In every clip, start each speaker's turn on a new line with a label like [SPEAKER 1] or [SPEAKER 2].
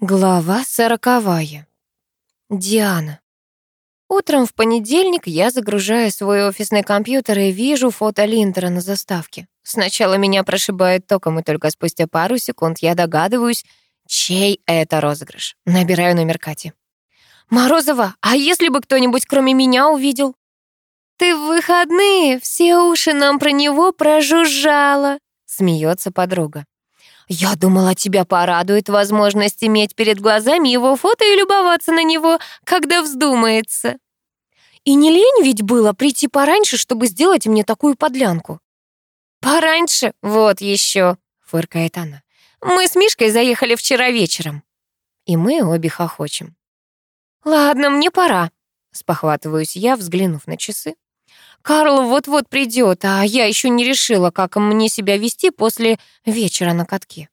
[SPEAKER 1] Глава сороковая. Диана. Утром в понедельник я загружаю свой офисный компьютер и вижу фото Линдера на заставке. Сначала меня прошибает током, и только спустя пару секунд я догадываюсь, чей это розыгрыш. Набираю номер Кати. «Морозова, а если бы кто-нибудь кроме меня увидел?» «Ты в выходные все уши нам про него прожужжала», — смеется подруга. «Я думала, тебя порадует возможность иметь перед глазами его фото и любоваться на него, когда вздумается». «И не лень ведь было прийти пораньше, чтобы сделать мне такую подлянку?» «Пораньше? Вот еще», — фыркает она. «Мы с Мишкой заехали вчера вечером». И мы обе хохочем. «Ладно, мне пора», — спохватываюсь я, взглянув на часы. Карл вот-вот придет, а я еще не решила, как мне себя вести после вечера на катке.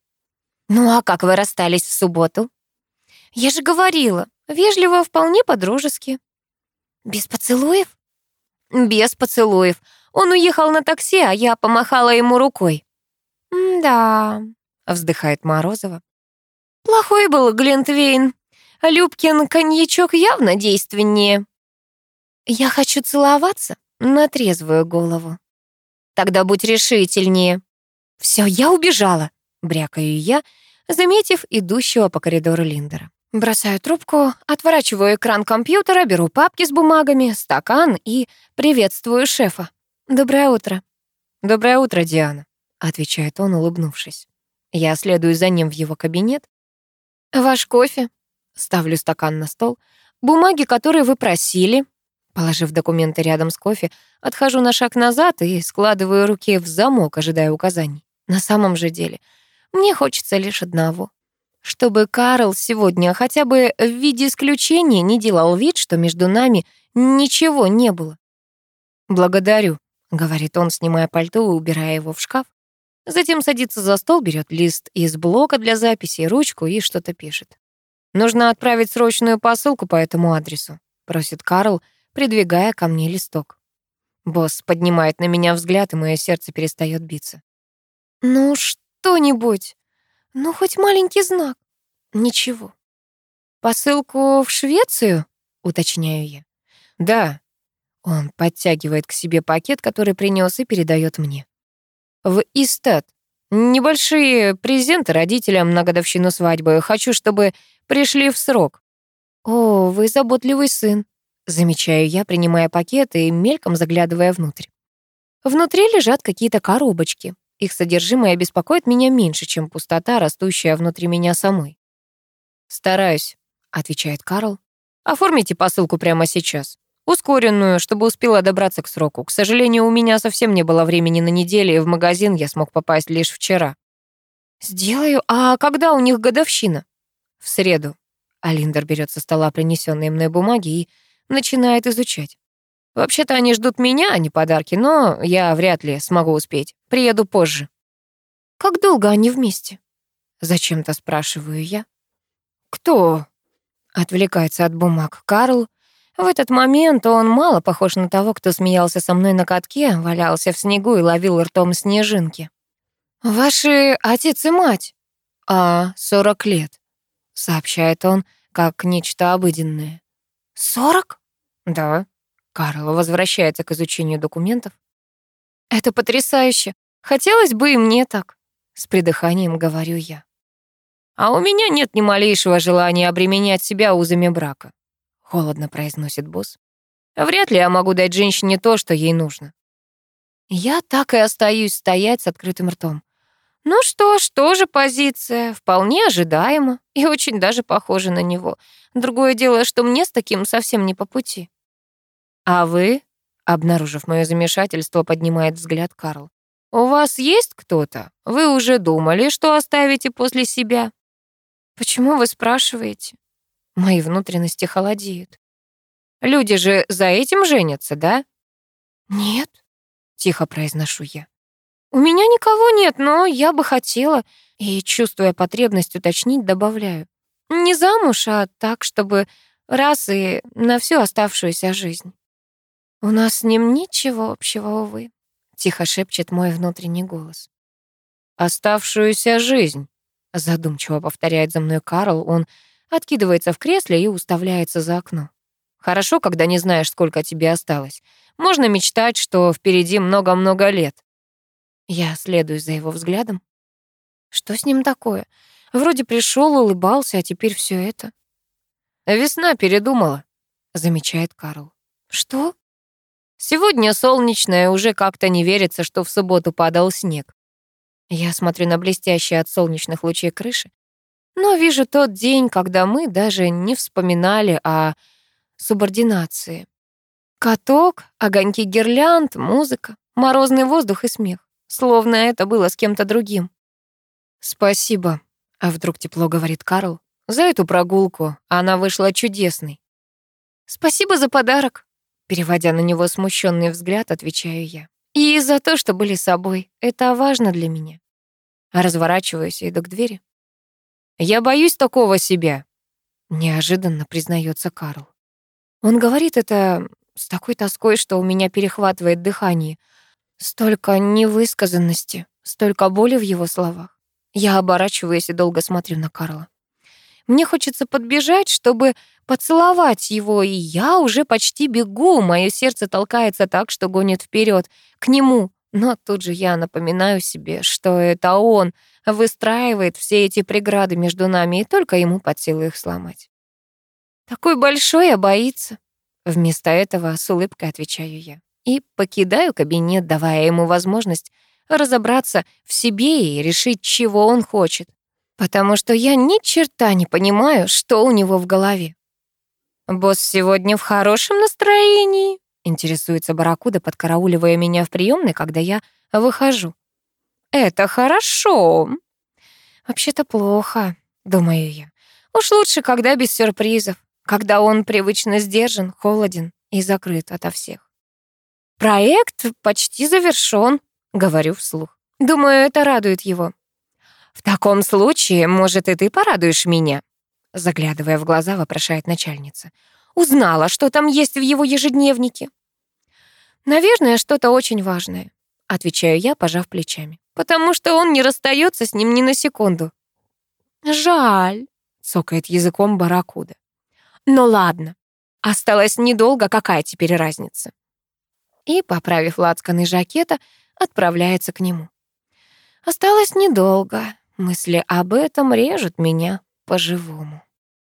[SPEAKER 1] Ну а как вы расстались в субботу? Я же говорила, вежливо, вполне по-дружески. Без поцелуев? Без поцелуев. Он уехал на такси, а я помахала ему рукой. «Да», — вздыхает Морозова. «Плохой был Глинтвейн. Любкин коньячок явно действеннее». «Я хочу целоваться на трезвую голову». «Тогда будь решительнее». «Все, я убежала», — брякаю я, заметив идущего по коридору Линдера. Бросаю трубку, отворачиваю экран компьютера, беру папки с бумагами, стакан и приветствую шефа. «Доброе утро». «Доброе утро, Диана», — отвечает он, улыбнувшись. Я следую за ним в его кабинет. «Ваш кофе?» Ставлю стакан на стол. «Бумаги, которые вы просили?» Положив документы рядом с кофе, отхожу на шаг назад и складываю руки в замок, ожидая указаний. На самом же деле, мне хочется лишь одного. Чтобы Карл сегодня хотя бы в виде исключения не делал вид, что между нами ничего не было. «Благодарю», — говорит он, снимая пальто и убирая его в шкаф. Затем садится за стол, берет лист из блока для записи, ручку и что-то пишет. «Нужно отправить срочную посылку по этому адресу», — просит Карл, придвигая ко мне листок. Босс поднимает на меня взгляд, и мое сердце перестает биться. «Ну, что-нибудь. Ну, хоть маленький знак. Ничего. Посылку в Швецию?» — уточняю я. «Да». Он подтягивает к себе пакет, который принес, и передает мне. «В Истат. Небольшие презенты родителям на годовщину свадьбы. Хочу, чтобы пришли в срок». «О, вы заботливый сын», Замечаю я, принимая пакет и мельком заглядывая внутрь. Внутри лежат какие-то коробочки. Их содержимое беспокоит меня меньше, чем пустота, растущая внутри меня самой. «Стараюсь», — отвечает Карл. «Оформите посылку прямо сейчас. Ускоренную, чтобы успела добраться к сроку. К сожалению, у меня совсем не было времени на неделю, и в магазин я смог попасть лишь вчера». «Сделаю. А когда у них годовщина?» «В среду». Алиндер берет со стола принесенные мной бумаги и начинает изучать. Вообще-то они ждут меня, а не подарки, но я вряд ли смогу успеть. Приеду позже. Как долго они вместе? Зачем-то спрашиваю я. Кто? Отвлекается от бумаг Карл. В этот момент он мало похож на того, кто смеялся со мной на катке, валялся в снегу и ловил ртом снежинки. «Ваши отец и мать?» «А, сорок лет», — сообщает он, как нечто обыденное. «Сорок?» «Да». Карл возвращается к изучению документов. «Это потрясающе. Хотелось бы и мне так», — с придыханием говорю я. «А у меня нет ни малейшего желания обременять себя узами брака», — холодно произносит босс. «Вряд ли я могу дать женщине то, что ей нужно». Я так и остаюсь стоять с открытым ртом. Ну что ж, тоже позиция, вполне ожидаема и очень даже похожа на него. Другое дело, что мне с таким совсем не по пути. А вы, обнаружив мое замешательство, поднимает взгляд Карл. У вас есть кто-то? Вы уже думали, что оставите после себя? Почему вы спрашиваете? Мои внутренности холодеют. Люди же за этим женятся, да? Нет, тихо произношу я. «У меня никого нет, но я бы хотела». И, чувствуя потребность уточнить, добавляю. «Не замуж, а так, чтобы раз и на всю оставшуюся жизнь». «У нас с ним ничего общего, увы», — тихо шепчет мой внутренний голос. «Оставшуюся жизнь», — Задумчиво повторяет за мной Карл. Он откидывается в кресле и уставляется за окно. Хорошо, когда не знаешь, сколько тебе осталось. Можно мечтать, что впереди много-много лет. Я следую за его взглядом. Что с ним такое? Вроде пришел, улыбался, а теперь все это. Весна передумала, замечает Карл. Что? Сегодня солнечное, уже как-то не верится, что в субботу падал снег. Я смотрю на блестящие от солнечных лучей крыши, но вижу тот день, когда мы даже не вспоминали о субординации. Каток, огоньки гирлянд, музыка, морозный воздух и смех. Словно это было с кем-то другим. «Спасибо», — а вдруг тепло говорит Карл, «за эту прогулку. Она вышла чудесной». «Спасибо за подарок», — переводя на него смущенный взгляд, отвечаю я. «И за то, что были собой. Это важно для меня». Разворачиваюсь и иду к двери. «Я боюсь такого себя», — неожиданно признается Карл. Он говорит это с такой тоской, что у меня перехватывает дыхание. Столько невысказанности, столько боли в его словах. Я оборачиваюсь и долго смотрю на Карла. Мне хочется подбежать, чтобы поцеловать его, и я уже почти бегу. Мое сердце толкается так, что гонит вперед к нему. Но тут же я напоминаю себе, что это он выстраивает все эти преграды между нами, и только ему под силу их сломать. Такой большой, а боится. Вместо этого с улыбкой отвечаю я. И покидаю кабинет, давая ему возможность разобраться в себе и решить, чего он хочет. Потому что я ни черта не понимаю, что у него в голове. «Босс сегодня в хорошем настроении?» Интересуется Баракуда, подкарауливая меня в приемной, когда я выхожу. «Это хорошо!» «Вообще-то плохо», — думаю я. «Уж лучше, когда без сюрпризов когда он привычно сдержан, холоден и закрыт ото всех. «Проект почти завершён», — говорю вслух. «Думаю, это радует его». «В таком случае, может, и ты порадуешь меня?» Заглядывая в глаза, вопрошает начальница. «Узнала, что там есть в его ежедневнике». «Наверное, что-то очень важное», — отвечаю я, пожав плечами. «Потому что он не расстается с ним ни на секунду». «Жаль», — цокает языком барракуда. Но ладно, осталось недолго, какая теперь разница? И, поправив лацканы жакета, отправляется к нему. Осталось недолго. Мысли об этом режут меня по-живому.